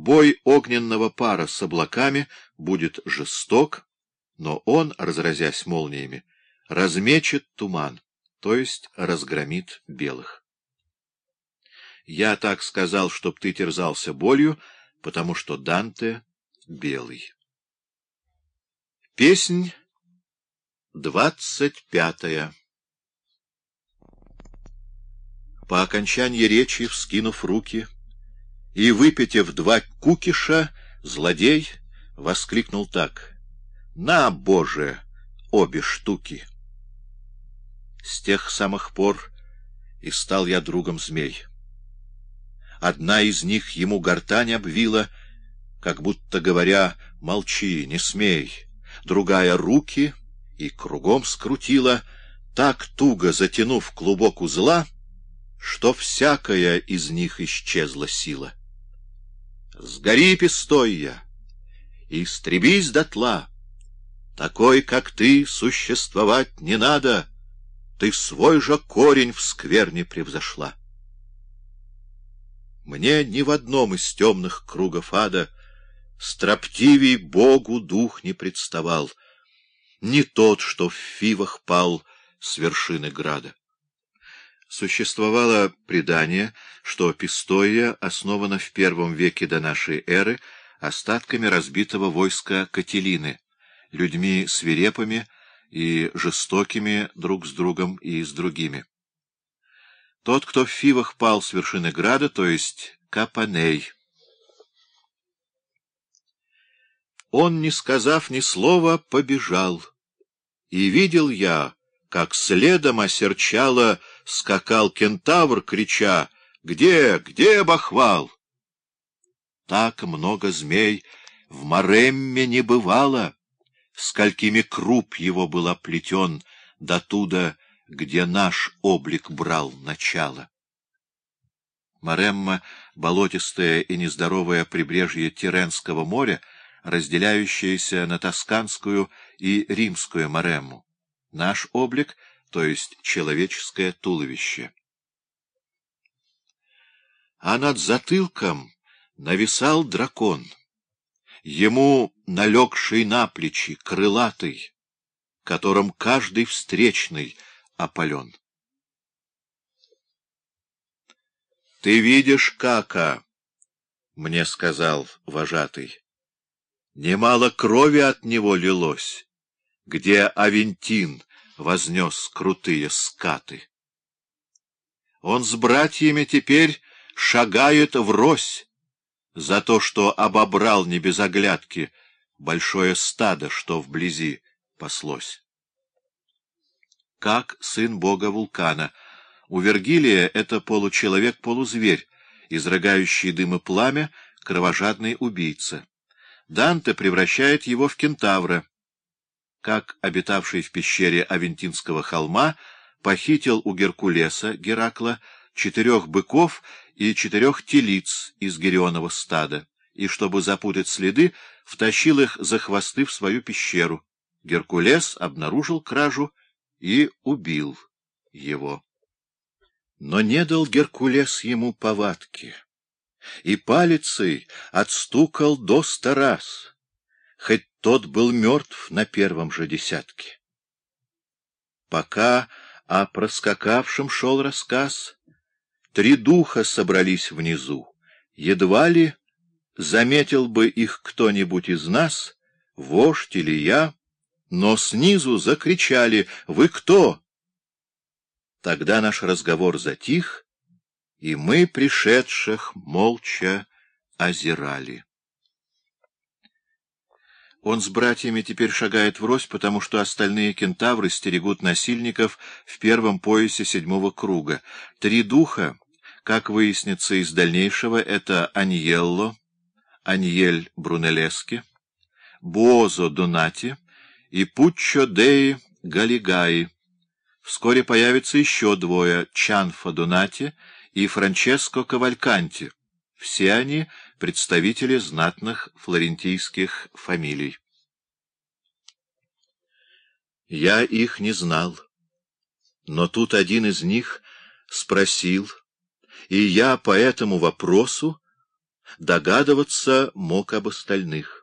Бой огненного пара с облаками будет жесток, но он, разразясь молниями, размечет туман, то есть разгромит белых. Я так сказал, чтоб ты терзался болью, потому что Данте белый. Песнь двадцать пятая По окончании речи, вскинув руки, и, выпитив два кукиша, злодей воскликнул так. «На, Боже, обе штуки!» С тех самых пор и стал я другом змей. Одна из них ему гортань обвила, как будто говоря «молчи, не смей», другая — руки и кругом скрутила, так туго затянув клубок узла, что всякая из них исчезла сила. Сгори, пестойя, истребись дотла. Такой, как ты, существовать не надо. Ты свой же корень в скверне превзошла. Мне ни в одном из темных кругов ада Строптивей Богу дух не представал, Не тот, что в фивах пал с вершины града. Существовало предание, что Пистоия основана в первом веке до нашей эры остатками разбитого войска Кателины, людьми свирепыми и жестокими друг с другом и с другими. Тот, кто в Фивах пал с вершины града, то есть Капаней. Он, не сказав ни слова, побежал. И видел я, как следом осерчало скакал кентавр, крича «Где, где бахвал?» Так много змей в Маремме не бывало, Сколькими круп его был оплетен до туда, где наш облик брал начало. Маремма — болотистое и нездоровое прибрежье Тиренского моря, разделяющееся на Тосканскую и Римскую Маремму. Наш облик — то есть человеческое туловище. А над затылком нависал дракон, ему налегший на плечи, крылатый, которым каждый встречный опален. — Ты видишь, кака, — мне сказал вожатый, — немало крови от него лилось, где Авентин вознес крутые скаты. Он с братьями теперь шагает врозь за то, что обобрал не без оглядки большое стадо, что вблизи паслось. Как сын бога вулкана. У Вергилия это получеловек-полузверь, изрыгающий дым и пламя, кровожадный убийца. Данте превращает его в кентавра, как обитавший в пещере Авентинского холма похитил у Геркулеса, Геракла, четырех быков и четырех телиц из Герионова стада, и, чтобы запутать следы, втащил их за хвосты в свою пещеру. Геркулес обнаружил кражу и убил его. Но не дал Геркулес ему повадки, и палицей отстукал до ста раз, хоть тот был мертв на первом же десятке. Пока о проскакавшем шел рассказ, три духа собрались внизу. Едва ли заметил бы их кто-нибудь из нас, вождь или я, но снизу закричали «Вы кто?». Тогда наш разговор затих, и мы, пришедших, молча озирали. Он с братьями теперь шагает врозь, потому что остальные кентавры стерегут насильников в первом поясе седьмого круга. Три духа, как выяснится из дальнейшего, это Аньелло, Аньель Брунеллески, Буозо Донати и Пуччо Деи Галигаи. Вскоре появится еще двое — Чанфа Донати и Франческо Кавальканти. Все они — представители знатных флорентийских фамилий. Я их не знал, но тут один из них спросил, и я по этому вопросу догадываться мог об остальных.